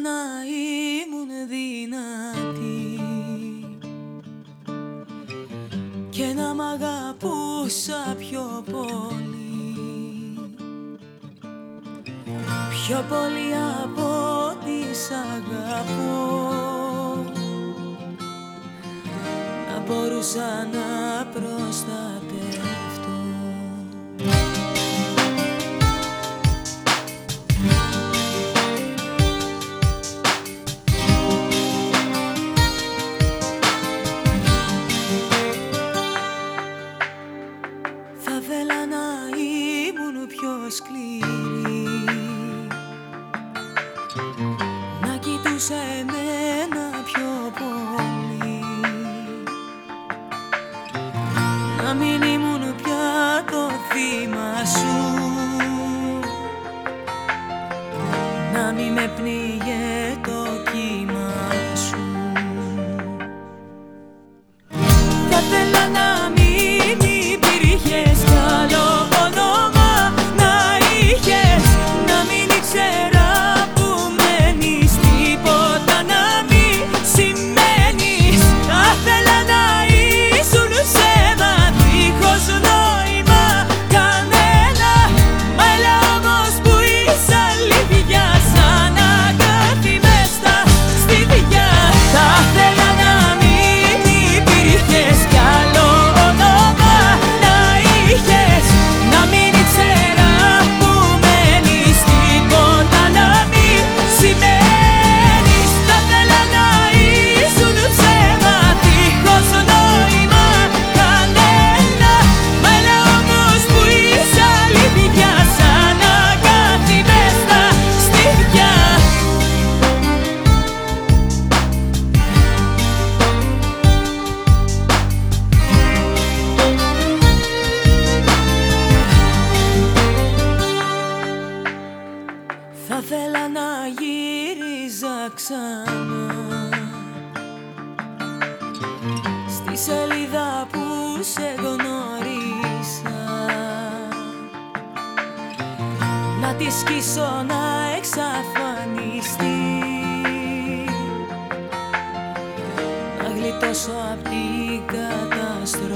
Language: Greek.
να ήμουν δυνατή και να μ' αγαπούσα πιο πολύ πιο πολύ από ό,τι σ' αγαπώ να μπορούσα να προστατεύω was clean. Θα θέλα να γύριζα ξανά. Στη σελίδα που σε γνωρίσα Να τη σκίσω να εξαφανιστεί. Να γλιτώσω απ' την καταστροφή.